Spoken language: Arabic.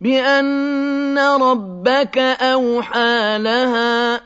بِأَنَّ رَبَّكَ أَوْحَىٰ لَهَا